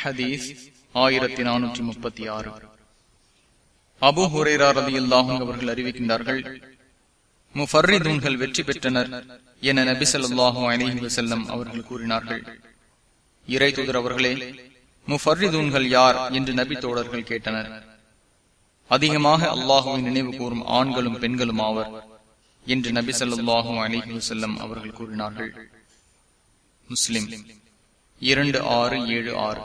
ஹதீஸ் ஆயிரத்தி நானூற்றி முப்பத்தி ஆறு. அபு ஹுரேரா ரதி அல்லாஹும் அவர்கள் அறிவிக்கின்றார்கள் முஃபர்ரிதூன்கள் வெற்றி பெற்றனர் என நபி ஸல்லல்லாஹு அலைஹி வஸல்லம் அவர்கள் கூறினார்கள். இறை தூதர் அவர்களே முஃபர்ரிதூன்கள் யார்? என்று நபி தோழர்கள் கேட்டனர். அதிகமாக அல்லாஹுவை நினைவு கூறும் ஆண்களும் பெண்களும் ஆவர் என்று நபி ஸல்லல்லாஹு அலிஹி வஸல்லம் அவர்கள் கூறினார்கள். முஸ்லிம் இரண்டு ஆறு ஏழு ஆறு.